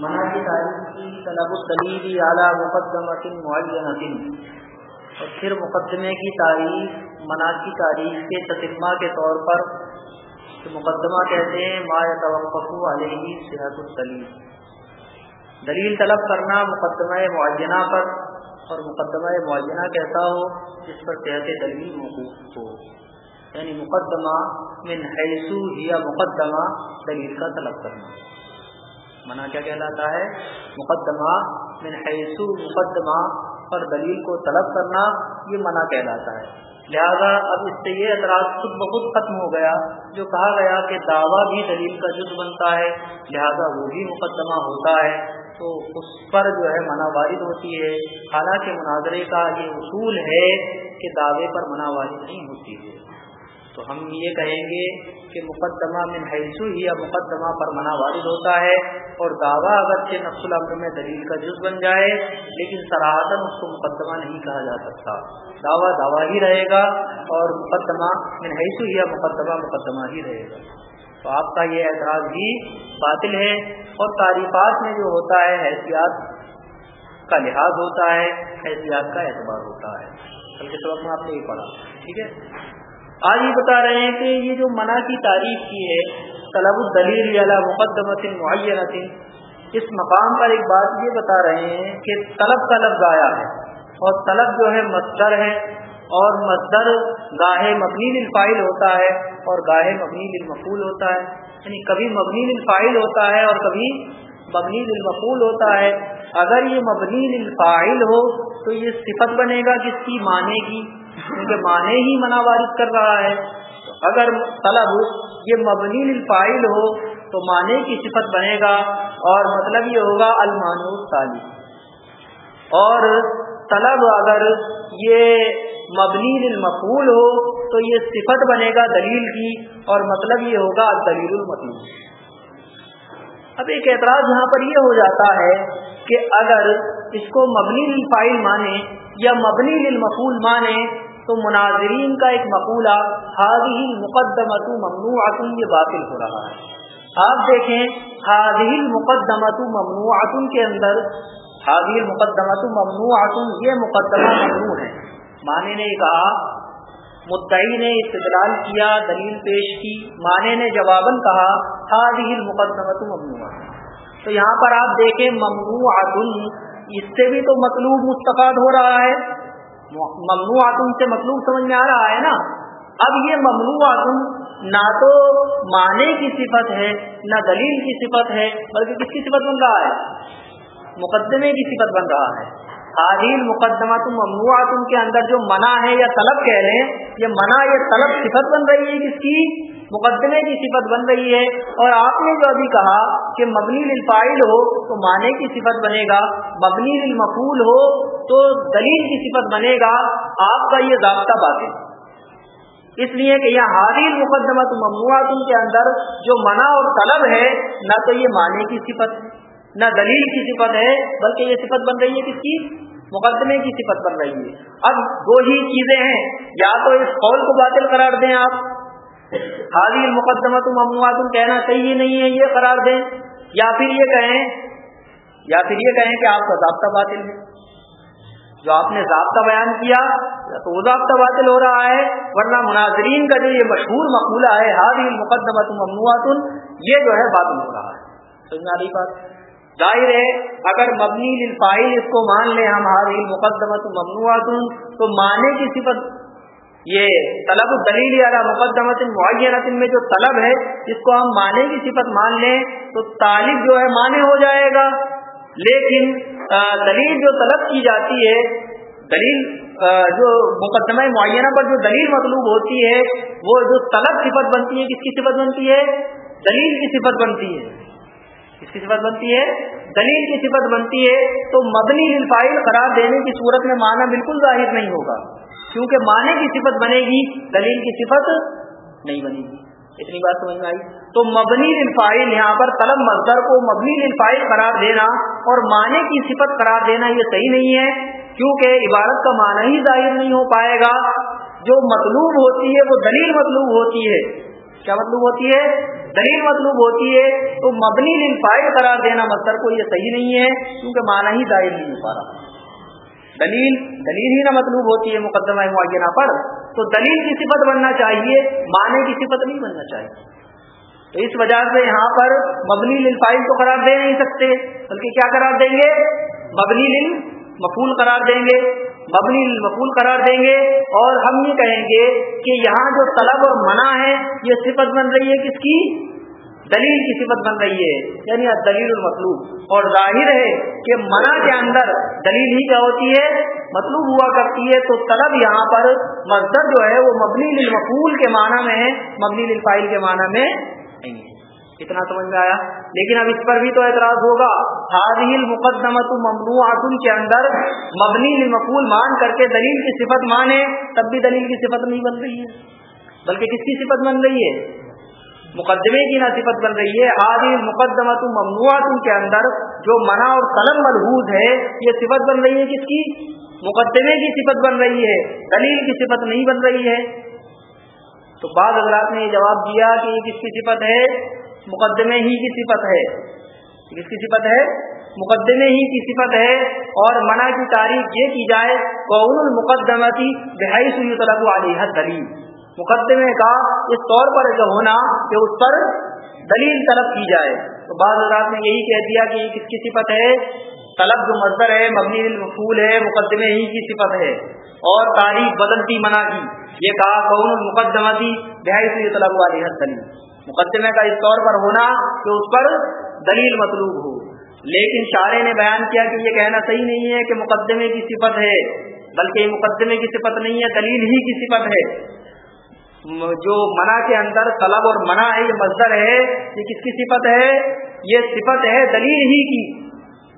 منع کی تعریف کی طلب الدلیل اعلیٰ مقدمۃ معینہ اور پھر مقدمے کی تعریف منع کی تعریف کے تطمہ کے طور پر مقدمہ کہتے ہیں، ما توقف علیہ صحت الدلیل دلیل طلب کرنا مقدمہ معینہ پر، اور مقدمہ معینہ کیسا ہو، جس پر صحت دلیل موقوف ہو۔ یعنی مقدمہ من حیثو یا مقدمہ دلیل کا طلب کرنا۔ منع کیا کہلاتا ہے؟ مقدمہ من حیثو مقدمہ پر دلیل کو طلب کرنا یہ منع کہلاتا ہے۔ لہذا اب اس سے یہ اعتراض خود بخود ختم ہو گیا۔ جو کہا گیا کہ دعویٰ بھی دلیل کا جز بنتا ہے، لہذا وہ بھی مقدمہ ہوتا ہے۔ تو اس پر جو ہے منع وارد ہوتی ہے۔ حالانکہ مناظرے کا یہ اصول ہے کہ دعوے پر منع وارد نہیں ہوتی ہے۔ تو ہم یہ کہیں گے کہ مقدمہ من حیثو ہی یا مقدمہ پر منع وارد ہوتا ہے اور دعویٰ اگرچہ نقص العمر میں دلیل کا جز بن جائے، لیکن سراہدن اس کو مقدمہ نہیں کہا جا سکتا۔ دعویٰ دعویٰ ہی رہے گا اور مقدمہ من حیثو ہی یا مقدمہ مقدمہ ہی رہے گا۔ تو آپ کا یہ اعتراض بھی باطل ہے اور تعریفات میں جو ہوتا ہے، حیثیات کا لحاظ ہوتا ہے، حیثیات کا اعتبار ہوتا ہے۔ کل کے سبق میں آپ نے یہ پڑھا۔ ٹھیک ہے؟ آج یہ بتا رہے ہیں کہ یہ جو منع کی تعریف کی ہے، طلب الدلیل علی مقدمت معینہ اس مقام پر ایک بات یہ بتا رہے ہیں کہ طلب کا لفظ آیا ہے اور طلب جو ہے مصدر ہے اور مصدر گاہے مبنی للفائل ہوتا ہے اور گاہے مبنی للمفول ہوتا ہے۔ یعنی کبھی مبنی للفائل ہوتا ہے اور کبھی مبنی للمفول ہوتا ہے۔ اگر یہ مبنی للفائل ہو تو یہ صفت بنے گا کس کی؟ معنی کی۔ کیونکہ معنی ہی منع وارد کر رہا ہے۔ اگر طلب یہ مبنی الفائل ہو تو معنی کی صفت بنے گا اور مطلب یہ ہوگا المان تعلیم اور طلب اگر یہ مبنی المقول ہو تو یہ صفت بنے گا دلیل کی اور مطلب یہ ہوگا دلیل المطلوب اب ایک اعتراض یہاں پر یہ ہو جاتا ہے کہ اگر اس کو مبنی الفائل مانے یا مبنی للمقول مانے تو مناظرین کا ایک مقولہ حاضی مقدمت ممنوعات یہ باطل ہو رہا ہے۔ آپ دیکھیں حاضی مقدمت ممنوعات کے اندر حاضی مقدمت ممنوعات یہ مقدمہ ممنوع ہے۔ معنی نے کہا، مدعی نے استدلال کیا، دلیل پیش کی، معنی نے جواباً کہا حاضی مقدمت ممنوع تو یہاں پر آپ دیکھیں ممنوعات اس سے بھی تو مطلوب مستفاد ہو رہا ہے۔ ممنوع سے مطلوب سمجھ میں آ رہا ہے نا؟ اب یہ ممنوع نہ تو معنی کی صفت ہے، نہ دلیل کی صفت ہے، بلکہ کس کی صفت بن رہا ہے؟ مقدمے کی صفت بن رہا ہے۔ حاضل مقدمہ تم ممنوع کے اندر جو منع ہے یا طلب کہہ رہے ہیں یہ منع یا طلب صفت بن رہی ہے کس کی؟ مقدمے کی صفت بن رہی ہے اور آپ نے جو ابھی کہا کہ مبنی للفائل ہو تو معنی کی صفت بنے گا، مبنی للمقول ہو تو دلیل کی صفت بنے گا، آپ کا یہ ضابطہ باقی اس لیے کہ یہ حاضر مقدمہ ممنوعات کے اندر جو منع اور طلب ہے، نہ تو یہ معنی کی صفت، نہ دلیل کی صفت ہے، بلکہ یہ صفت بن رہی ہے کس کی؟ مقدمے کی صفت بن رہی ہے۔ اب دو ہی چیزیں ہیں، یا تو اس قول کو باطل قرار دیں آپ حاضر مقدمہ تو ممنوعات کہنا صحیح نہیں ہے، یہ قرار دیں۔ یا پھر یہ کہیں، یا پھر یہ کہیں کہ آپ کا ضابطہ باطل ہے۔ جو آپ نے ضابطہ بیان کیا تو وہ ضابطہ باطل ہو رہا ہے، ورنہ مناظرین کا جو یہ مشہور مقولہ ہے، حاضر مقدمہ ممنوعات، یہ جو ہے باطل ہو رہا ہے۔ سمجھنا رہی بات؟ ظاہر ہے، اگر مبنی للفائل اس کو مان لیں ہم، حاضر مقدمت ممنوعات، تو معنی کی صفت یہ طلب دلیل علی مقدمت معینت میں جو طلب ہے، جس کو ہم معنی کی صفت مان لیں، تو طالب جو ہے معنی ہو جائے گا۔ لیکن دلیل جو طلب کی جاتی ہے، دلیل جو مقدمہ معینہ پر جو دلیل مطلوب ہوتی ہے، وہ جو طلب صفت بنتی ہے، کس کی صفت بنتی ہے؟ دلیل کی صفت بنتی ہے۔ کس کی صفت بنتی ہے؟ دلیل کی صفت بنتی ہے، تو مبنی الفائل قرار دینے کی صورت میں معنی بالکل ظاہر نہیں ہوگا۔ کیونکہ معنی کی صفت بنے گی، دلیل کی صفت نہیں بنے گی۔ اتنی بات سمجھ میں آئی؟ تو مبنی الفائل یہاں پر طلب مزدور کو مبنی الفائل قرار دینا اور معنی کی صفت قرار دینا یہ صحیح نہیں ہے، کیونکہ عبارت کا معنی ہی ظاہر نہیں ہو پائے گا۔ جو مطلوب ہوتی ہے وہ دلیل مطلوب ہوتی ہے۔ کیا مطلوب ہوتی ہے؟ دلیل مطلوب ہوتی ہے۔ تو مبنی للفائل قرار دینا مصدر کو یہ صحیح نہیں ہے، کیونکہ معنی ہی ظاہر نہیں ہو پا رہا۔ دلیل دلیل ہی نہ مطلوب ہوتی ہے مقدمہ معینہ پر، تو دلیل کی صفت بننا چاہیے، معنی کی صفت نہیں بننا چاہیے. تو اس وجہ سے یہاں پر مبنی للفائل تو قرار دے نہیں سکتے، بلکہ کیا قرار دیں گے؟ مبنی لل مقول قرار دیں گے، مبنی مقول قرار دیں گے، اور ہم یہ کہیں گے کہ یہاں جو طلب اور منع ہے، یہ صفت بن رہی ہے کس کی؟ دلیل کی صفت بن رہی ہے یعنی دلیل المطلوب۔ اور ظاہر ہے کہ منع کے اندر دلیل ہی کیا ہوتی ہے؟ مطلوب ہوا کرتی ہے۔ تو طلب یہاں پر مزدور جو ہے وہ مبنی للمقول کے معنی میں ہے، مبنی للفائل کے معنی میں نہیں ہے۔ کتنا سمجھ میں آیا؟ لیکن اب اس پر بھی تو اعتراض ہوگا۔ حاضل مقدمت ممنوع کے اندر مبنی مقول مان کر کے دلیل کی صفت مانے، تب بھی دلیل کی صفت نہیں بن رہی ہے۔ بلکہ کس کی صفت بن رہی ہے؟ مقدمے کی نہ صفت بن رہی ہے حاضل مقدمت ممنوع کے اندر جو منع اور قلم ملحوظ ہے، یہ صفت بن رہی ہے کس کی؟ مقدمے کی صفت بن رہی ہے، دلیل کی صفت نہیں بن رہی ہے۔ تو بعض حضرات نے یہ جواب دیا کہ یہ کس کی صفت ہے؟ مقدمے ہی کی صفت ہے۔ کس کی صفت ہے؟ مقدمے ہی کی صفت ہے۔ اور منع کی تاریخ یہ کی جائے، قول المقدمتی بحی سوئی طلب علیہ دلیل مقدمے کا اس طور پر جو ہونا کہ اس پر دلیل طلب کی جائے۔ تو بعض حضرات نے یہی کہہ دیا کہ یہ کس کی صفت ہے؟ طلب جو مصدر ہے، مبنی المقول ہے، مقدمے ہی کی صفت ہے۔ اور تاریخ بدلتی منع کی۔ یہ کہا، قول المقدمتی بحی سوئی طلب علیہ دلیل مقدمے کا اس طور پر ہونا کہ اس پر دلیل مطلوب ہو۔ لیکن شارے نے بیان کیا کہ یہ کہنا صحیح نہیں ہے کہ مقدمے کی صفت ہے، بلکہ یہ مقدمے کی صفت نہیں ہے، دلیل ہی کی صفت ہے۔ جو منع کے اندر طلب اور منع ہے، یہ مزدر ہے، یہ کس کی صفت ہے؟ یہ صفت ہے دلیل ہی کی۔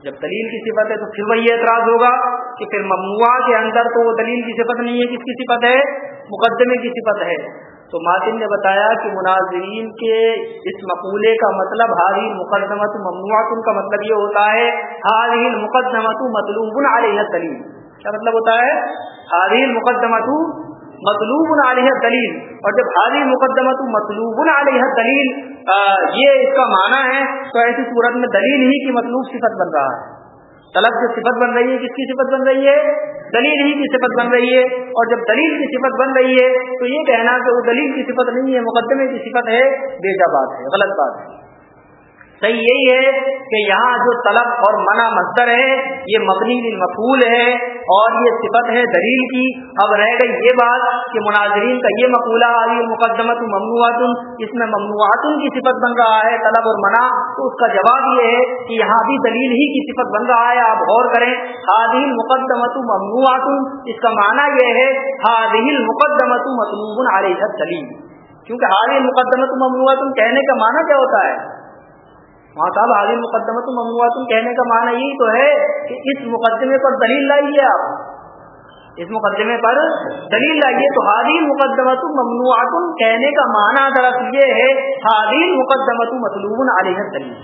جب دلیل کی صفت ہے تو پھر وہی اعتراض ہوگا کہ پھر ممنوع کے اندر تو وہ دلیل کی صفت نہیں ہے، کس کی صفت ہے؟ مقدمے کی صفت ہے۔ تو ماتن نے بتایا کہ مناظرین کے اس مقولے کا مطلب حاضر مقدمت ممنوعات کا مطلب یہ ہوتا ہے حاضر مقدمت مطلوب علیہ دلیل کیا مطلب ہوتا ہے؟ حاضر مقدمت مطلوب علیہ دلیل اور جب حاضر مقدمت مطلوب علیہ دلیل یہ اس کا معنی ہے، تو ایسی صورت میں دلیل ہی کی مطلوب صفت بن رہا ہے۔ طلب جو صفت بن رہی ہے، کس کی صفت بن رہی ہے؟ دلیل ہی کی صفت بن رہی ہے۔ اور جب دلیل کی صفت بن رہی ہے، تو یہ کہنا کہ وہ دلیل کی صفت نہیں ہے، مقدمے کی صفت ہے بیجا بات ہے، غلط بات ہے۔ صحیح یہی ہے کہ یہاں جو طلب اور منع مصدر ہے، یہ مبنی مقبول ہے۔ اور یہ صفت ہے دلیل کی۔ اب رہ گئی یہ بات کہ مناظرین کا یہ مقولہ علی مقدمت ممنوعات اس میں ممنوعات کی صفت بن رہا ہے طلب اور منع۔ تو اس کا جواب یہ ہے کہ یہاں بھی دلیل ہی کی صفت بن رہا ہے، آپ غور کریں۔ حادیل مقدمت ممنوعات اس کا معنی یہ ہے حادیل مقدمت مطلوب علیہ دلیل کیونکہ حادیل مقدمت ممنوعات کہنے کا معنی کیا ہوتا ہے؟ صاحب حاضر مقدمہ تو ممنوعات کہنے کا معنی یہی تو ہے کہ اس مقدمے پر دلیل لائیے آپ۔ اس مقدمے پر دلیل لائیے تو حاضر مقدمت ممنوعات کہنے کا معنی دراصل یہ ہے حاضر مقدمت مطلوب علیہ دلیل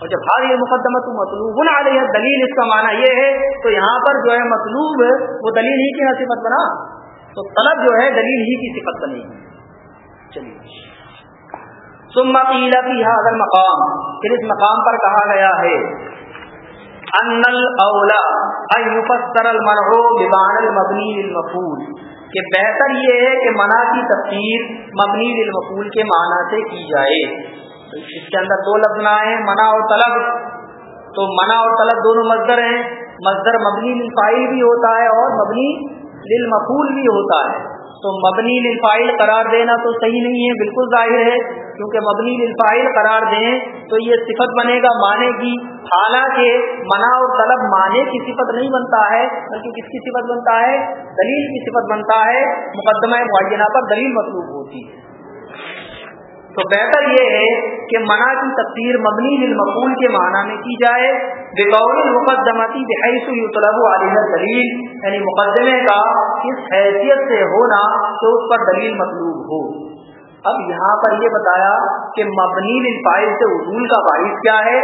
اور جب حاضر مقدمت مطلوب علیہ دلیل اس کا معنی یہ ہے، تو یہاں پر جو ہے مطلوب، وہ دلیل ہی کی نصیبت بنا۔ تو طلب جو ہے، دلیل ہی کی صفت بنے گی چلیے۔ ثم قیل فی هذا المقام. پھر اس مقام پر کہا گیا ہے ان الاولا ان يفسر المرء بمعنى المبني للمفعول، کہ بہتر یہ ہے کہ منع کی تفسیر مبنی للمفعول کے معنی سے کی جائے۔ اس کے اندر دو لفظ ہیں منع اور طلب۔ تو منع اور طلب دونوں مصدر ہیں۔ مصدر مبنی للفاعل بھی ہوتا ہے اور مبنی للمفعول بھی ہوتا ہے۔ تو مبنی للفائل قرار دینا تو صحیح نہیں ہے، بالکل ظاہر ہے۔ کیونکہ مبنی للفائل قرار دیں تو یہ صفت بنے گا معنی کی۔ حالانکہ منع اور طلب معنی کی صفت نہیں بنتا ہے، بلکہ کس کی صفت بنتا ہے؟ دلیل کی صفت بنتا ہے۔ مقدمہ معینہ پر دلیل مطلوب ہوتی۔ ہے تو بہتر یہ ہے کہ منع کی تفسیر مبنی للمقول کے معنی میں کی جائے، بقول مقدمتی بحیث یطلب علیہ دلیل یعنی مقدمے کا اس حیثیت سے ہونا کہ اس پر دلیل مطلوب ہو۔ اب یہاں پر یہ بتایا کہ مبنی للفائل سے اصول کا باعث کیا ہے،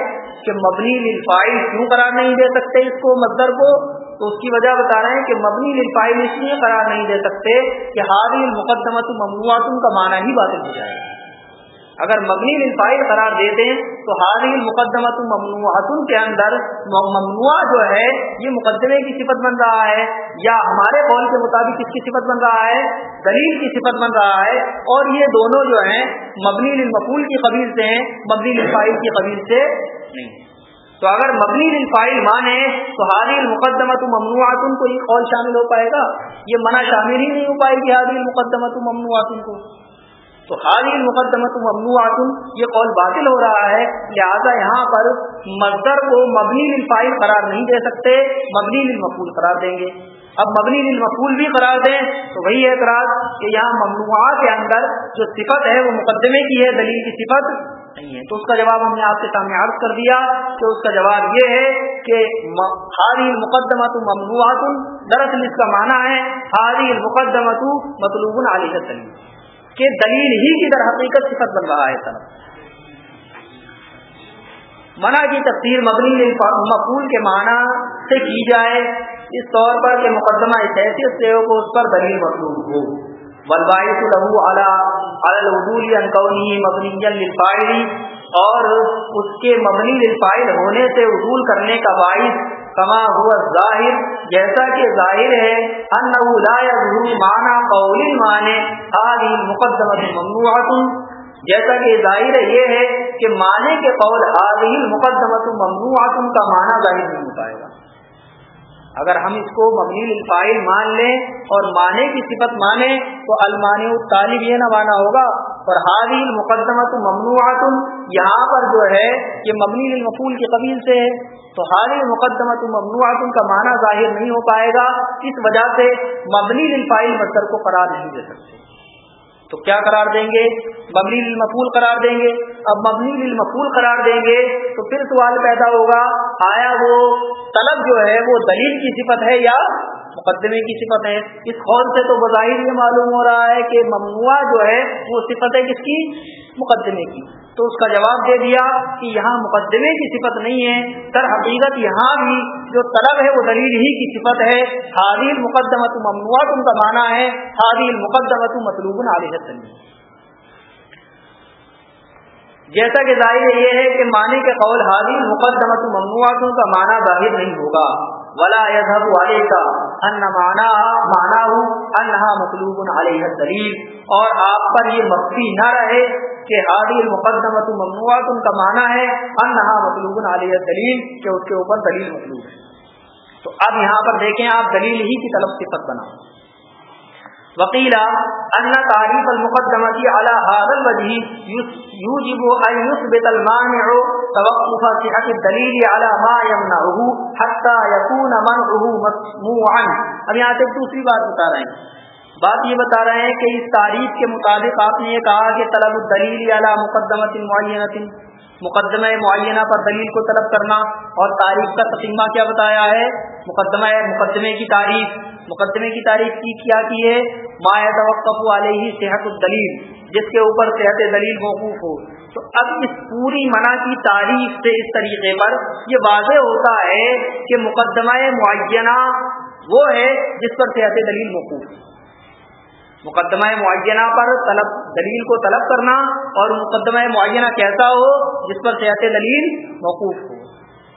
کہ مبنی للفائل کیوں قرار نہیں دے سکتے اس کو مصدر کو؟ تو اس کی وجہ بتا رہے ہیں کہ مبنی للفائل اس لیے قرار نہیں دے سکتے کہ حاضر مقدمت ممنوعات کا معنی ہی باطل ہو جائے۔ اگر مبنی الفائل قرار دیتے ہیں، تو حاضر مقدمت ممنوعات کے اندر ممنوع جو ہے، یہ مقدمے کی صفت بن رہا ہے، یا ہمارے قول کے مطابق اس کی صفت بن رہا ہے، دلیل کی صفت بن رہا ہے، اور یہ دونوں جو ہیں، مبنی المقول کی قبیل سے ہیں، مبنی الفائل کی قبیل سے نہیں۔ تو اگر مبنی الفائل مانے، تو حاضر مقدمت ممنوعات کو یہ قول شامل ہو پائے گا۔ یہ منع شامل ہی نہیں ہو پائے گی حاضر مقدمت ممنوعات کو تو حاضر مقدمت ممنوعات یہ قول باطل ہو رہا ہے لہذا یہاں پر مزدر کو مبنی الفائل قرار نہیں دے سکتے، مبنی المقول قرار دیں گے۔ اب مبنی المقول بھی قرار دیں تو وہی اعتراض کہ یہاں ممنوعہ کے اندر جو صفت ہے وہ مقدمے کی ہے، دلیل کی صفت نہیں ہے۔ تو اس کا جواب ہم نے آپ کے سامنے عرض کر دیا کہ اس کا جواب یہ ہے کہ حاضر مقدمت ممنوعات دراصل اس کا معنی ہے حاضر مقدمت مطلوب علی دلیل کہ دلیل ہی کی در حقیقت صفت بن رہا ہے سر۔ منع کی تفسیر مبنی مقبول کے معنی سے کی جائے۔ اس طور پر کہ مقدمہ اس حیثیت سے ہو کو اس پر دلیل مطلوب ہو۔ بلبائش لہو اعلیٰ انکونی مبنی للفائل اور اس کے مبنی للفائل ہونے سے اصول کرنے کا باعث کما ہوا ظاہر جیسا کہ ظاہر ہے، انہو لا یظہر معنی قول معنی آدھی مقدمت ممنوعات جیسا کہ ظاہر یہ ہے کہ معنی کے قول آدھی مقدمت ممنوعات کا معنی ظاہر نہیں ہوتا۔ اگر ہم اس کو مبنی الفائل مان لیں اور معنی کی صفت مانیں تو المانی طالب یہ نہ مانا ہوگا، اور حاضی مقدمت ممنوعات یہاں پر جو ہے یہ مبنی المقول کے قبیل سے ہے۔ تو حاضی المقدمہ تو ممنوعات کا معنی ظاہر نہیں ہو پائے گا، اس وجہ سے مبنی الفائل مصدر کو قرار نہیں دے سکتے۔ تو کیا قرار دیں گے؟ مبنی المقول قرار دیں گے۔ اب مبنی المقول قرار دیں گے تو پھر سوال پیدا ہوگا، آیا وہ طلب جو ہے وہ دلیل کی صفت ہے یا مقدمے کی صفت ہے؟ اس خون سے تو بظاہر یہ معلوم ہو رہا ہے کہ ممنوع جو ہے وہ صفت ہے کس کی؟ مقدمے کی۔ تو اس کا جواب دے دیا کہ یہاں مقدمے کی صفت نہیں ہے، در حقیقت یہاں بھی جو طلب ہے وہ دلیل ہی کی صفت ہے۔ حادیل مقدمت ممنوعات، ان کا معنی ہے حادیل مقدمت مطلوب عالیہ جیسا کہ ظاہر یہ ہے کہ معنی کے قول حادیل مقدمت ممنوعات کا معنی ظاہر نہیں ہوگا۔ ولا يذهب عليك ان معنى معناه انها مطلوب عليها الدليل. اور آپ پر یہ مخفی نہ رہے کہ حاضر مقدمت ممنوعات ان کا معنی ہے انها مطلوب عليه الدليل کہ اس کے اوپر دلیل مطلوب ہے۔ تو اب یہاں پر دیکھیں آپ دلیل ہی کی طلب صفت بناؤ وکیلا ان تعریف المقدمتی على هذا الوجه يوجب ان يثبت المانع توقف صحه الدليل على ما يمنعه حتى يكون منعه مسموعا. اب یہاں سے دوسری بات بتا رہے ہیں۔ بات یہ بتا رہے ہیں کہ اس تعریف کے مطابق آپ نے یہ کہا کہ طلب الدلیل علی مقدمت معینت مقدمہ معینہ پر دلیل کو طلب کرنا اور تاریخ کا تقیمہ کیا بتایا ہے؟ مقدمہ، مقدمے کی تاریخ، مقدمے کی تاریخ کی کیا کی ہے؟ مایا توقف علیہ صحت الدلیل جس کے اوپر صحت دلیل موقوف ہو۔ تو اب اس پوری منع کی تاریخ سے اس طریقے پر یہ واضح ہوتا ہے کہ مقدمہ معینہ وہ ہے جس پر صحت دلیل موقوف۔ مقدمہ معینہ پر طلب، دلیل کو طلب کرنا اور مقدمہ معینہ کیسا ہو جس پر صحت دلیل موقوف ہو۔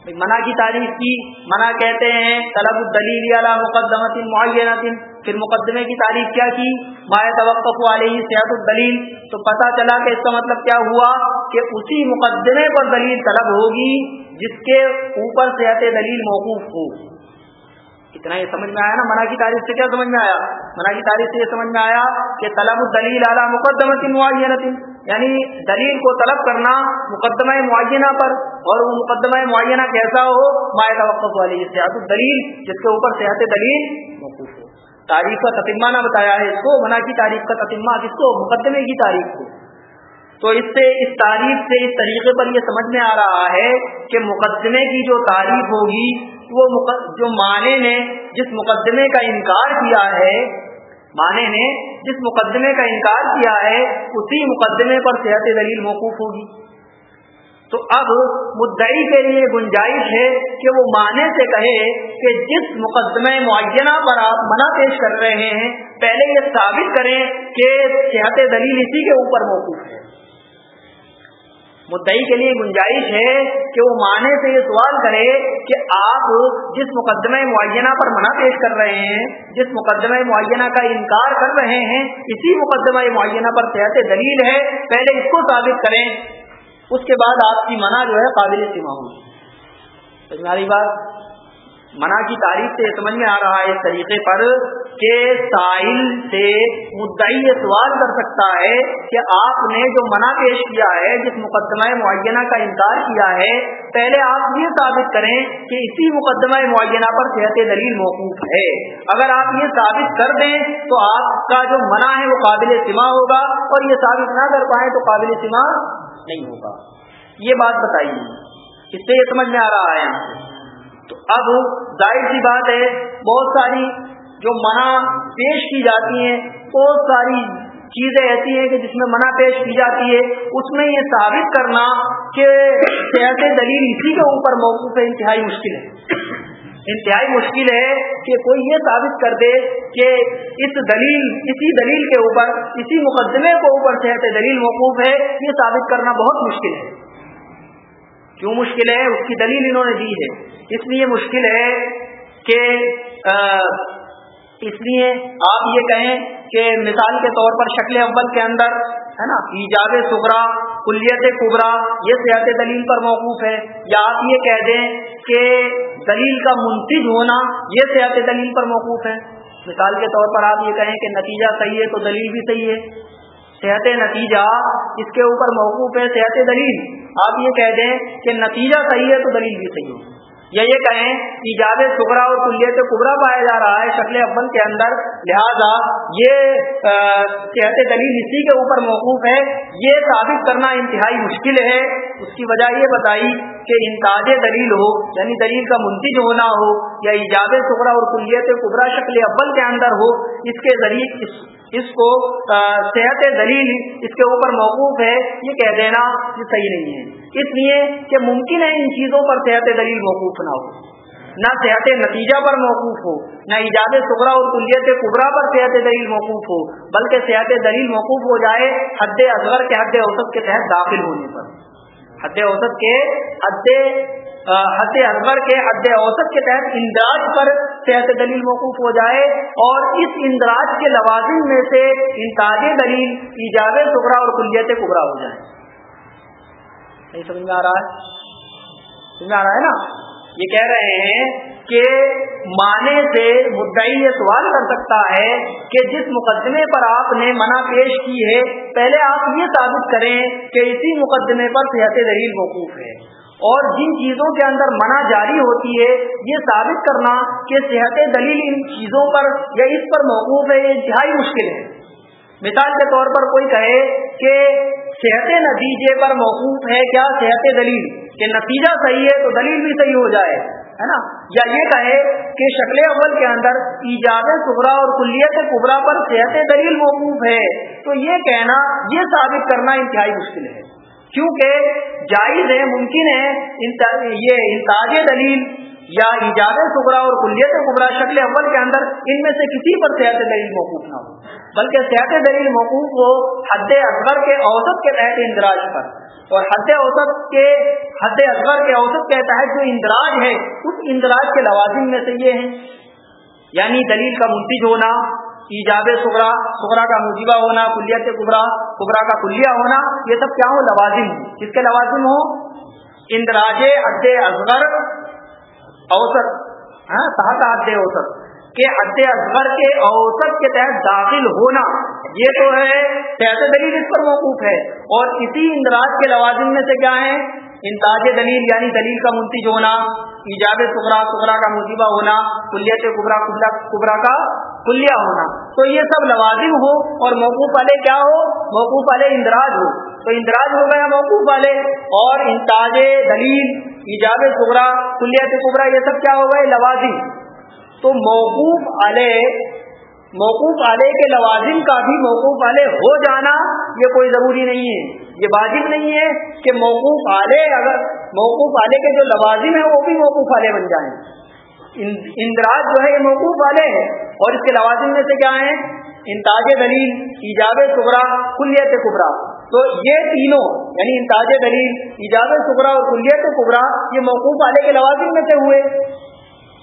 منع کی تعریف کی، منع کہتے ہیں، طلب الدلیل علی مقدمت معینت پھر مقدمے کی تعریف کیا کی؟ مائع توقف علیہ صحت الدلیل۔ تو پتہ چلا کہ اس کا مطلب کیا ہوا کہ اسی مقدمے پر دلیل طلب ہوگی، جس کے اوپر صحت دلیل موقوف ہو۔ اتنا یہ سمجھ میں آیا نا؟ منع کی تاریخ سے کیا سمجھ میں آیا؟ منع کی تاریخ سے یہ سمجھ میں آیا کہ طلب الدلیل اعلیٰ مقدمہ معینت یعنی دلیل کو طلب کرنا مقدمہ معینہ پر، اور وہ مقدمہ معینہ کیسا ہو؟ مائع وقف والی صحت الدلیل جس کے اوپر صحت دلیل موقوف ہو۔ تاریخ کا تتمہ نہ بتایا ہے اس کو، منع کی تاریخ کا تتمہ کس کو؟ مقدمے کی تاریخ کو۔ تو اس سے، اس تعریف سے، اس طریقے پر یہ سمجھ میں آ رہا ہے کہ مقدمے کی جو تعریف ہوگی، وہ جو معنی نے جس مقدمے کا انکار کیا ہے، معنی نے جس مقدمے کا انکار کیا ہے، اسی مقدمے پر صحت دلیل موقوف ہوگی۔ تو اب مدعی کے لیے گنجائش ہے کہ وہ معنی سے کہے کہ جس مقدمے معینہ پر آپ منع پیش کر رہے ہیں، پہلے یہ ثابت کریں کہ صحت دلیل اسی کے اوپر موقوف ہے۔ مدعی کے لیے گنجائش ہے کہ وہ معنی سے یہ سوال کرے کہ آپ جس مقدمہ معینہ پر منع پیش کر رہے ہیں، جس مقدمہ معینہ کا انکار کر رہے ہیں، اسی مقدمہ معینہ پر صحت دلیل ہے، پہلے اس کو ثابت کریں۔ اس کے بعد آپ کی منع جو ہے قابل سما ہوگی۔ تمہاری بات منع کی تاریخ سے سمجھ میں آ رہا ہے اس طریقے پر کہ ساحل سے مدعی یہ سوال کر سکتا ہے کہ آپ نے جو منع پیش کیا ہے، جس مقدمہ معینہ کا انکار کیا ہے، پہلے آپ یہ ثابت کریں کہ اسی مقدمہ معینہ پر صحت دلیل موقوف ہے۔ اگر آپ یہ ثابت کر دیں تو آپ کا جو منع ہے وہ قابل سما ہوگا اور یہ ثابت نہ کر پائیں تو قابل سما نہیں ہوگا۔ یہ بات بتائیے، اس سے یہ سمجھ میں آ رہا ہے۔ یہاں سے تو اب ظاہر سی بات ہے، بہت ساری جو منع پیش کی جاتی ہیں، بہت ساری چیزیں ایسی ہیں کہ جس میں منع پیش کی جاتی ہے۔ اس میں یہ ثابت کرنا کہ صحت دلیل اسی کے اوپر موقف ہے، انتہائی مشکل ہے۔ انتہائی مشکل ہے کہ کوئی یہ ثابت کر دے کہ اس دلیل، اسی دلیل کے اوپر، اسی مقدمے کے اوپر صحت دلیل موقوف ہے، یہ ثابت کرنا بہت مشکل ہے۔ کیوں مشکل ہے؟ اس کی دلیل انہوں نے دی ہے۔ اس لیے مشکل ہے کہ اس لیے آپ یہ کہیں کہ مثال کے طور پر شکل اول کے اندر، ہے نا ایجاد سبرا کلیت کبرا یہ صحت دلیل پر موقوف ہے۔ یا آپ یہ کہہ دیں کہ دلیل کا منتج ہونا یہ صحت دلیل پر موقوف ہے۔ مثال کے طور پر آپ یہ کہیں کہ نتیجہ صحیح ہے تو دلیل بھی صحیح ہے۔ صحت نتیجہ، اس کے اوپر موقوف ہے صحت دلیل۔ آپ یہ کہہ دیں کہ نتیجہ صحیح ہے تو دلیل بھی صحیح ہے یا یہ کہیں ایجاد سکرا اور کلیت کبرا پایا جا رہا ہے، شکل اول کے اندر۔ لہذا یہ صحت دلیل اسی کے اوپر موقوف ہے۔ یہ ثابت کرنا انتہائی مشکل ہے۔ اس کی وجہ یہ بتائی کہ انتاج دلیل ہو یعنی دلیل کا منتج ہونا ہو، یا ایجاد سکرا اور کلیت کبرا شکل اول کے اندر ہو، اس کے ذریعے، اس کو صحت دلیل اس کے اوپر موقوف ہے، یہ کہہ دینا یہ صحیح نہیں ہے۔ اس لیے کہ ممکن ہے ان چیزوں پر صحت دلیل موقوف نہ ہو۔ نہ صحت نتیجہ پر موقوف ہو، نہ ایجاد سکرا اور کلیت کبرا پر صحت دلیل موقوف ہو، بلکہ صحت دلیل موقوف ہو جائے حد اصغر کے حد اوسط کے تحت داخل ہونے پر۔ حد اوسط کے حد حد اکبر کے حد اوسط کے تحت اندراج پر صحت دلیل موقوف ہو جائے اور اس اندراج کے لوازم میں سے انتاج دلیل ایجاب ٹکڑا اور کلیت کبرا ہو جائے۔ نہیں سمجھ میں آ رہا ہے؟ سمجھ میں آ رہا ہے نا؟ یہ کہہ رہے ہیں کہ معنی سے مدعی یہ سوال کر سکتا ہے کہ جس مقدمے پر آپ نے منع پیش کی ہے، پہلے آپ یہ ثابت کریں کہ اسی مقدمے پر صحت دلیل موقوف ہے۔ اور جن چیزوں کے اندر منع جاری ہوتی ہے، یہ ثابت کرنا کہ صحت دلیل ان چیزوں پر یا اس پر موقوف ہے، یہ انتہائی مشکل ہے۔ مثال کے طور پر کوئی کہے کہ صحت نتیجے پر موقوف ہے کیا صحت دلیل؟ کہ نتیجہ صحیح ہے تو دلیل بھی صحیح ہو جائے، ہے نا؟ یا یہ کہے کہ شکل اول کے اندر ایجاد کبرا اور کلیت کبرا پر صحت دلیل موقوف ہے۔ تو یہ کہنا، یہ ثابت کرنا انتہائی مشکل ہے۔ کیونکہ جائز ہے، ممکن ہے یہ انتاج دلیل یا ایجاد ٹکڑا اور کلیت کبرا شکل اول کے اندر، ان میں سے کسی پر صحت دلیل موقوف نہ ہو۔ بلکہ صحت دلیل موقوف ہو حد اکبر کے اوسط کے تحت اندراج پر۔ اور حد اوسط کے، حد اکبر کے اوسط کے تحت جو اندراج ہے، اس اندراج کے لوازم میں سے یہ ہیں۔ یعنی دلیل کا منتج ہونا، ایجاب سکرا سکرا کا مجیبہ ہونا، کلیت کبرا کبرا کا کلیہ ہونا، یہ سب کیا ہو؟ لوازم کس کے لوازم ہو؟ اندراج حد اصغر اوسط ہاں تحت حد اوسط کے حد اصغر کے اوسط کے تحت داخل ہونا۔ یہ تو ہے صحت دلیل اس پر موقوف ہے۔ اور اسی اندراج کے لوازم میں سے کیا ہے انتاج دلیل یعنی دلیل کا منتج ہونا، ایجاب سکرا سکرا کا مجیبہ ہونا، کلیت کبرا کبرا کا کلیہ ہونا۔ تو یہ سب لوازم ہو اور موقوف والے کیا ہو؟ موقوف والے اندراج ہو۔ تو اندراج ہو گیا موقوف والے۔ اور انتاج دلیل ایجاب سکرا کلیت کبرا، یہ سب کیا ہو گئے لوازم۔ تو موقوف علیہ موقوف علیہ کے لوازم کا بھی موقوف علیہ ہو جانا یہ کوئی ضروری نہیں ہے۔ یہ واجب نہیں ہے کہ موقوف علیہ اگر، موقوف علیہ کے جو لوازم ہیں وہ بھی موقوف علیہ بن جائیں۔ اندراج جو ہے یہ موقوف والے ہے۔ اور اس کے لوازم میں سے کیا ہیں؟ انتاج دلیل، ایجاب کبرا، کلیت کبرا۔ تو یہ تینوں یعنی انتاج دلیل ایجاد سکرا اور کلیت کبرا، یہ موقوف علیہ کے لوازم میں سے ہوئے۔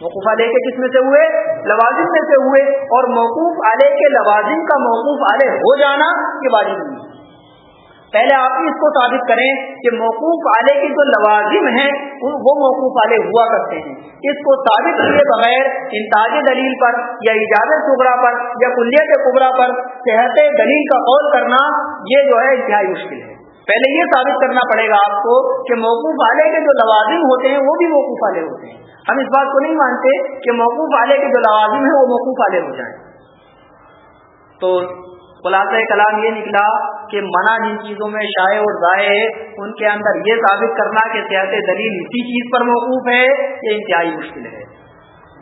موقوف علیہ کے کس میں سے ہوئے؟ لوازم میں سے ہوئے۔ اور موقوف علیہ کے لوازم کا موقوف علیہ ہو جانا یہ واجب نہیں۔ پہلے آپ اس کو ثابت کریں کہ موقوف علیہ کے جو لوازم ہیں، وہ موقوف علیہ ہوا کرتے ہیں۔ اس کو ثابت کیے بغیر انتاج دلیل پر یا اجازت کبرا پر یا کلیت کبرا پر صحت دلیل کا قول کرنا، یہ جو ہے انتہائی مشکل ہے۔ پہلے یہ ثابت کرنا پڑے گا آپ کو کہ موقوف علیہ کے جو لوازم ہوتے ہیں، وہ بھی موقوف علیہ ہوتے ہیں۔ ہم اس بات کو نہیں مانتے کہ موقوف والے کے جو لوازم ہیں، وہ موقوف والے ہو جائیں۔ تو خلاصہ کلام یہ نکلا کہ منع جن چیزوں میں شائع اور ضائع ہے، ان کے اندر یہ ثابت کرنا کہ سیاست دلیل اسی چیز پر موقوف ہے یہ انتہائی مشکل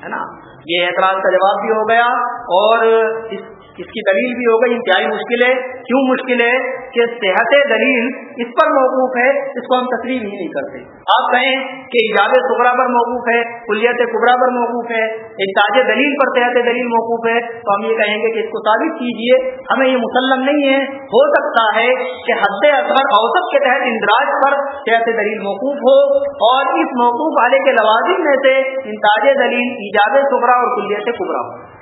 ہے نا؟ یہ اعتراض کا جواب بھی ہو گیا اور اس اس کی دلیل بھی ہو گئی انتہائی مشکل ہے۔ کیوں مشکل ہے؟ کہ صحت دلیل اس پر موقوف ہے، اس کو ہم تسلیم ہی نہیں کرتے۔ آپ کہیں کہ ایجاد سکرا پر موقوف ہے، کلیت کبرا پر موقوف ہے، انتاج دلیل پر صحت دلیل موقوف ہے، تو ہم یہ کہیں گے کہ اس کو ثابت کیجیے ہمیں یہ مسلم نہیں ہے۔ ہو سکتا ہے کہ حد اثر اوسط کے تحت اندراج پر صحت دلیل موقوف ہو اور اس موقوف والے کے لوازم میں سے انتاج دلیل ایجاد سکرا اور کلیت کبرا ہو۔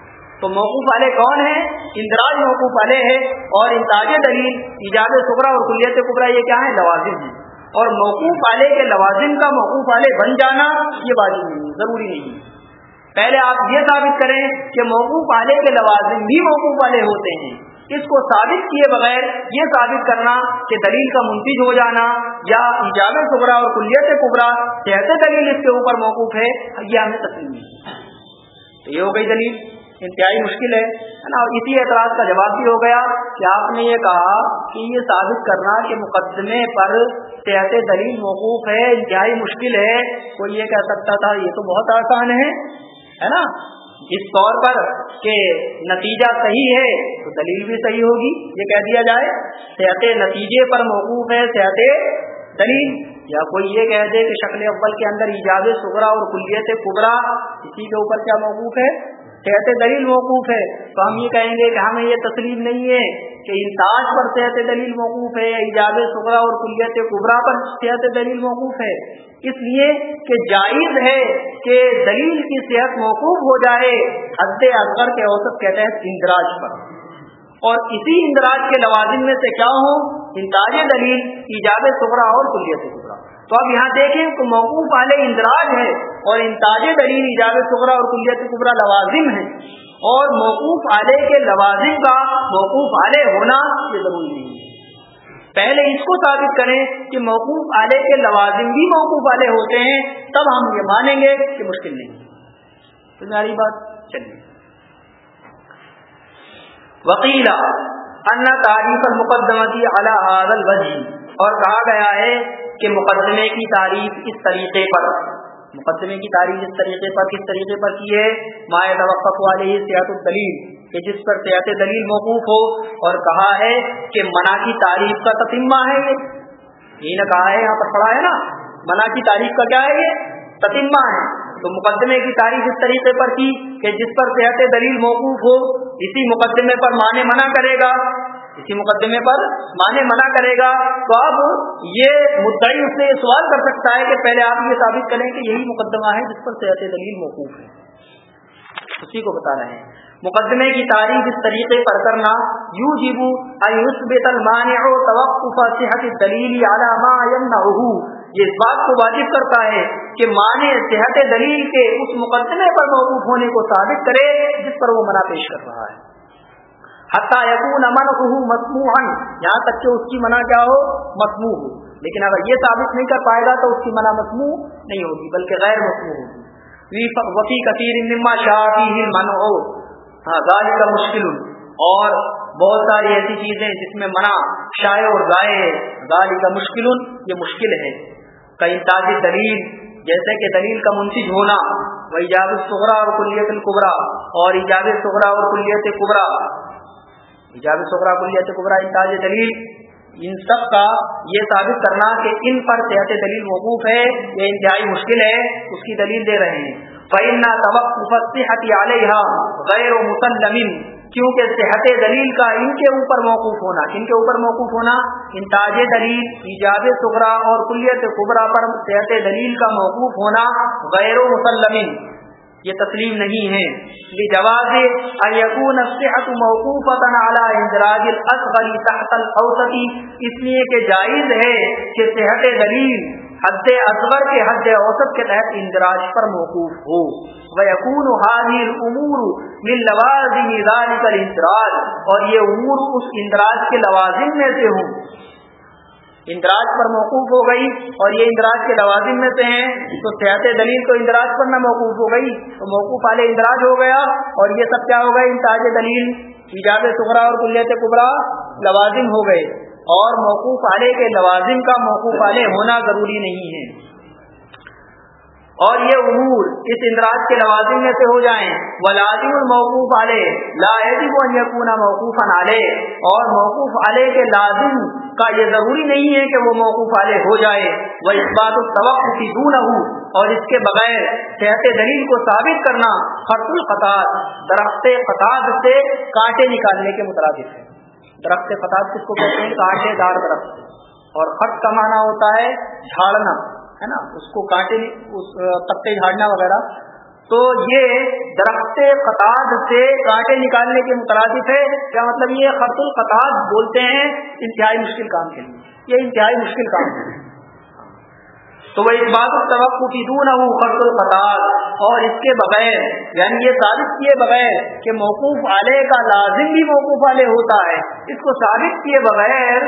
تو موقوف والے کون ہیں؟ اندراج موقوف والے ہیں اور انتاج دلیل ایجاد سبرا اور کلیت کبرا یہ کیا ہے؟ لوازم ہیں۔ اور موقوف والے کے لوازم کا موقوف والے بن جانا یہ واجب نہیں ضروری نہیں پہلے آپ یہ ثابت کریں کہ موقوف والے کے لوازم بھی موقوف والے ہوتے ہیں۔ اس کو ثابت کیے بغیر یہ ثابت کرنا کہ دلیل کا منتج ہو جانا یا ایجاد کبرا اور کلیت کبرا کیسے دلیل اس کے اوپر موقوف ہے، یہ ہمیں تسلیم نہیں۔ تو یہ ہو گئی دلیل۔ انتہائی مشکل ہے۔ نا؟ اسی اعتراض کا جواب بھی ہو گیا کہ آپ نے یہ کہا کہ یہ ثابت کرنا کہ مقدمے پر صحت دلیل موقوف ہے، انتہائی مشکل ہے، کوئی یہ کہہ سکتا تھا یہ تو بہت آسان ہے۔ ہے نا؟ اس طور پر کہ نتیجہ صحیح ہے تو دلیل بھی صحیح ہوگی۔ یہ کہہ دیا جائے، صحت نتیجے پر موقوف ہے صحت دلیل۔ یا کوئی یہ کہہ دے کہ شکل اول کے اندر ایجاد سگرا اور کلیت کبرا، اسی کے اوپر کیا موقوف ہے؟ صحت دلیل موقوف ہے۔ تو ہم یہ کہیں گے کہ ہاں، ہمیں یہ تسلیم نہیں ہے کہ انتاج پر صحت دلیل موقوف ہے یا ایجاد سکرا اور کلیت کبرا پر صحت دلیل موقوف ہے۔ اس لیے کہ جائز ہے کہ دلیل کی صحت موقوف ہو جائے۔ حد اصغر کے اوسط کے تحت اندراج پر۔ اور اسی اندراج کے لوازم میں سے کیا ہوں؟ انتاج دلیل، ایجاد سکرا اور کلیت کبرا۔ تو اب یہاں دیکھیں تو موقوف والے اندراج ہے اور انتاج دلیل ایجاد سکرا اور کلیت کبرا لوازم ہے اور موقوف علیہ کے لوازم کا موقوف علیہ ہونا یہ ضروری نہیں ہے۔ پہلے اس کو ثابت کریں کہ موقوف علیہ کے لوازم بھی موقوف علیہ ہوتے ہیں، تب ہم یہ مانیں گے کہ مشکل نہیں۔ تمہاری بات، چلیے۔ وکیلا ان تعریف المقدمتی علی هذا الوجه اور کہا گیا ہے کہ مقدمے کی تعریف اس طریقے پر۔ مقدمے کی تعریف اس طریقے پر، کس طریقے پر کی ہے؟ مائع توقف والے صحت الدلیل کہ جس پر صحت دلیل موقوف ہو اور کہا ہے کہ منا کی تعریف کا تتمہ ہے۔ یہ نہ کہا ہے، یہاں پر پڑھا ہے نا منا کی تعریف کا کیا ہے یہ؟ تتمہ ہے۔ تو مقدمے کی تعریف اس طریقے پر کی کہ جس پر صحت دلیل موقوف ہو، اسی مقدمے پر مانے منع کرے گا۔ اسی مقدمے پر مانے منع کرے گا تو اب یہ مدعی اس سے یہ سوال کر سکتا ہے کہ پہلے آپ یہ ثابت کریں کہ یہی مقدمہ ہے جس پر صحت دلیل موقوف ہے۔ اسی کو بتا رہے ہیں۔ مقدمے کی تعریف اس طریقے پر کرنا یو جیبو المانع توقف صحت دلیل علامہ یہ اس بات کو واجب کرتا ہے کہ معنی صحت دلیل کے اس مقدمے پر موقوف ہونے کو ثابت کرے جس پر وہ منع پیش کر رہا ہے۔ حتیٰ یقون امن مسموح یہاں تک کہ اس کی منع کیا ہو؟ مسموح ہو. لیکن اگر یہ ثابت نہیں کر پائے گا تو اس کی منع مسموح نہیں ہوگی، بلکہ غیر مسموح ہوگی. وفی کثیر مما شاہی من ہو ہاں غالب کا مشکل. اور بہت ساری ایسی چیزیں جس میں منع شائع اور ضائع ہے غالب کا مشکل، یہ مشکل ہے. کئی تاز دلیل، جیسے کہ دلیل کا منتج ہونا. وہ ایجاد الصغرا اور کلیت القبرا اور ایجاد الصغرا اور کلیت قبرا ایجاب سکرا کلیت قبرا انتاج دلیل، ان سب کا یہ ثابت کرنا کہ ان پر صحت دلیل موقوف ہے، یہ انتہائی مشکل ہے، اس کی دلیل دے رہے ہیں۔ فَإِنَّا تَوَقُّفَ الصِّحَةِ عَلَيْهَا غَيْرُ مُسَلَّمٍ۔ کیونکہ صحت دلیل کا ان کے اوپر موقوف ہونا، ان کے اوپر موقوف ہونا انتاج دلیل، ایجاب سغرا اور کلیت قبرا پر صحت دلیل کا موقوف ہونا غیر و مسلم۔ یہ تسلیم نہیں ہے۔ جواز یقون صحت موقوف اندراج الاصغر تحت الاوسطی اس لیے کہ جائز ہے کہ صحت دلیل حد اصغر کے حد اوسط کے تحت اندراج پر موقوف ہو۔ ویکون حاضر امور من لوازم ذلك الاندراج اور یہ امور اس اندراج کے لوازم میں سے ہوں۔ اندراج پر موقوف ہو گئی اور یہ اندراج کے لوازم میں سے ہیں، تو صحت دلیل تو اندراج پر نہ موقوف ہو گئی، تو موقوف والے اندراج ہو گیا اور یہ سب کیا ہو گئے؟ انتاج دلیل ایجاد سغرا اور کلیت قبرا لوازم ہو گئے۔ اور موقوف والے کے لوازم کا موقوف والے ہونا ضروری نہیں ہے۔ اور یہ امور اس اندراج کے لوازم میں سے ہو جائیں۔ وہ لازم الموقوف علیہ لا یقون موقوف علیہ اور موقوف علیہ کے لازم کا یہ ضروری نہیں ہے کہ وہ موقوف علیہ ہو جائے۔ وہ اس بات التوق کی دوں نہ اور اس کے بغیر صحت دلیل کو ثابت کرنا خط القطاط درخت قطاط سے کانٹے نکالنے کے مترادف ہے۔ درخت قطاط کس کو کہتے ہیں؟ کانٹے دار درخت۔ اور خط کا معنی ہوتا ہے جھاڑنا۔ ہے نا، اس کو کاٹے، اس پتے جھاڑنا وغیرہ۔ تو یہ درخت قطاد سے کانٹے نکالنے کے مترادف ہے۔ کیا مطلب یہ خط القطاد بولتے ہیں انتہائی مشکل کام کے لیے؟ یہ انتہائی مشکل کام ہے۔ تو وہ اس بات توقع کی دوں نہ خرط القطار اور اس کے بغیر یعنی یہ ثابت کیے بغیر کہ موقوف علیہ کا لازم بھی موقوف علیہ ہوتا ہے، اس کو ثابت کیے بغیر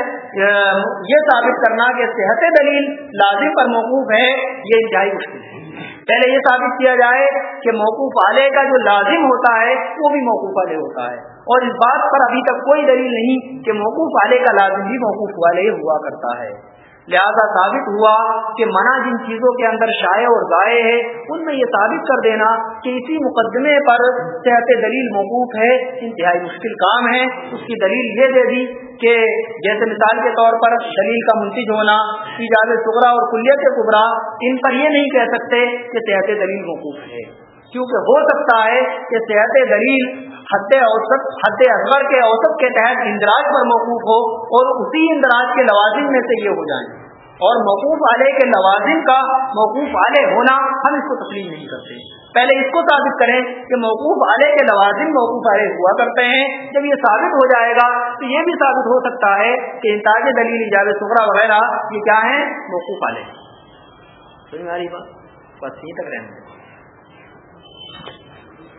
یہ ثابت کرنا کہ صحت دلیل لازم پر موقوف ہے، یہ انتہائی مشکل ہے۔ پہلے یہ ثابت کیا جائے کہ موقوف علیہ کا جو لازم ہوتا ہے، وہ بھی موقوف علیہ ہوتا ہے۔ اور اس بات پر ابھی تک کوئی دلیل نہیں کہ موقوف علیہ کا لازم بھی موقوف والے ہوا کرتا ہے۔ لہذا ثابت ہوا کہ منع جن چیزوں کے اندر شائع اور ضائع ہے، ان میں یہ ثابت کر دینا کہ اسی مقدمے پر صحت دلیل موقوف ہے، انتہائی مشکل کام ہے۔ اس کی دلیل یہ دے دی کہ جیسے مثال کے طور پر دلیل کا منتج ہونا، ایجاد سغرا اور کلیت کبرا ان پر یہ نہیں کہہ سکتے کہ صحت دلیل موقوف ہے۔ کیونکہ ہو سکتا ہے کہ صحت دلیل، حد اوسط، حد اصغر کے اوسط کے تحت اندراج پر موقوف ہو اور اسی اندراج کے لوازم میں سے یہ ہو جائیں اور موقوف علیہ کے لوازم کا موقوف علیہ ہونا ہم اس کو تسلیم نہیں کرتے۔ پہلے اس کو ثابت کریں کہ موقوف علیہ کے لوازم موقوف علیہ ہوا کرتے ہیں۔ جب یہ ثابت ہو جائے گا تو یہ بھی ثابت ہو سکتا ہے کہ انتاج دلیل ایجاد سکرا وغیرہ یہ کیا ہے موقوف علیہ بس یہیں تک رہنا